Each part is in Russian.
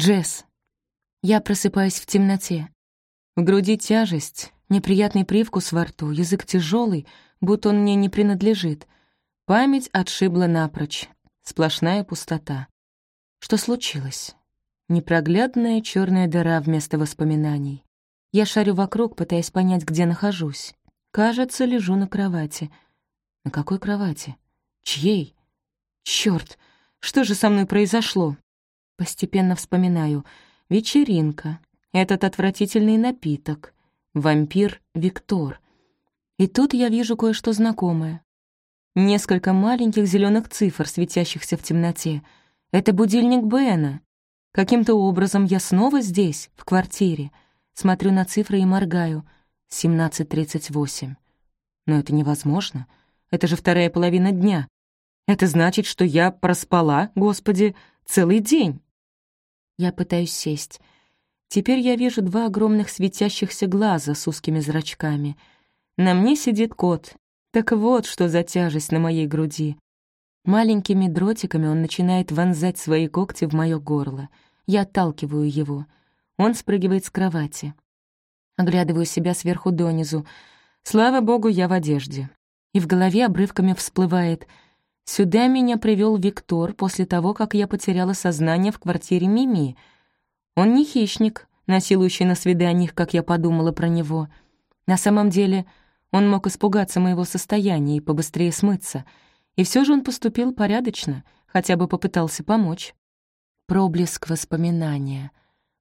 Джесс. Я просыпаюсь в темноте. В груди тяжесть, неприятный привкус во рту, язык тяжелый, будто он мне не принадлежит. Память отшибла напрочь. Сплошная пустота. Что случилось? Непроглядная черная дыра вместо воспоминаний. Я шарю вокруг, пытаясь понять, где нахожусь. Кажется, лежу на кровати. На какой кровати? Чьей? Черт, что же со мной произошло? Постепенно вспоминаю. Вечеринка. Этот отвратительный напиток. Вампир Виктор. И тут я вижу кое-что знакомое. Несколько маленьких зеленых цифр, светящихся в темноте. Это будильник Бена. Каким-то образом я снова здесь, в квартире. Смотрю на цифры и моргаю. 17.38. Но это невозможно. Это же вторая половина дня. Это значит, что я проспала, Господи, целый день. Я пытаюсь сесть. Теперь я вижу два огромных светящихся глаза с узкими зрачками. На мне сидит кот. Так вот, что за тяжесть на моей груди. Маленькими дротиками он начинает вонзать свои когти в моё горло. Я отталкиваю его. Он спрыгивает с кровати. Оглядываю себя сверху донизу. Слава богу, я в одежде. И в голове обрывками всплывает — Сюда меня привел Виктор после того, как я потеряла сознание в квартире Мими. Он не хищник, насилующий на свиданиях, как я подумала про него. На самом деле он мог испугаться моего состояния и побыстрее смыться. И все же он поступил порядочно, хотя бы попытался помочь. Проблеск воспоминания.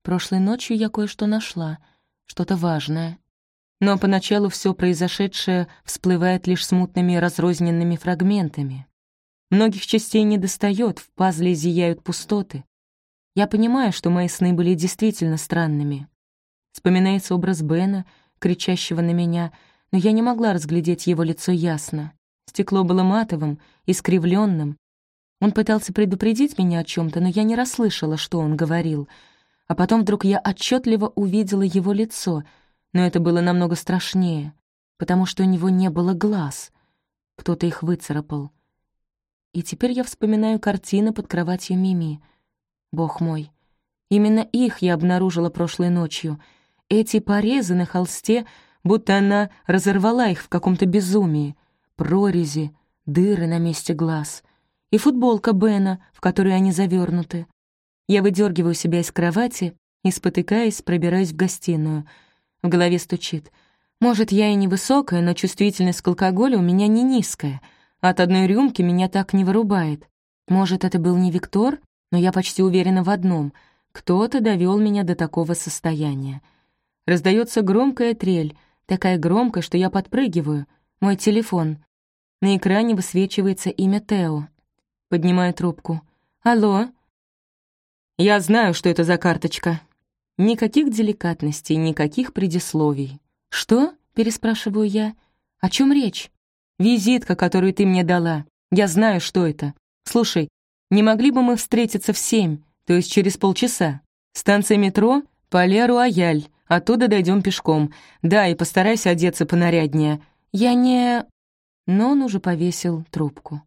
Прошлой ночью я кое-что нашла, что-то важное. Но поначалу все произошедшее всплывает лишь смутными разрозненными фрагментами. Многих частей не достает, в пазле зияют пустоты. Я понимаю, что мои сны были действительно странными. Вспоминается образ Бена, кричащего на меня, но я не могла разглядеть его лицо ясно. Стекло было матовым, искривленным. Он пытался предупредить меня о чем то но я не расслышала, что он говорил. А потом вдруг я отчетливо увидела его лицо, но это было намного страшнее, потому что у него не было глаз. Кто-то их выцарапал. И теперь я вспоминаю картины под кроватью Мими. Бог мой, именно их я обнаружила прошлой ночью. Эти порезы на холсте, будто она разорвала их в каком-то безумии. Прорези, дыры на месте глаз. И футболка Бена, в которой они завернуты. Я выдергиваю себя из кровати и, спотыкаясь, пробираюсь в гостиную. В голове стучит. Может, я и невысокая, но чувствительность к алкоголю у меня не низкая — от одной рюмки меня так не вырубает. Может, это был не Виктор, но я почти уверена в одном — кто-то довел меня до такого состояния. Раздается громкая трель, такая громкая, что я подпрыгиваю. Мой телефон. На экране высвечивается имя Тео. Поднимаю трубку. «Алло?» «Я знаю, что это за карточка». Никаких деликатностей, никаких предисловий. «Что?» — переспрашиваю я. «О чем речь?» Визитка, которую ты мне дала. Я знаю, что это. Слушай, не могли бы мы встретиться в семь, то есть через полчаса? Станция метро Пале-Руаяль. Оттуда дойдем пешком. Да, и постарайся одеться понаряднее. Я не...» Но он уже повесил трубку.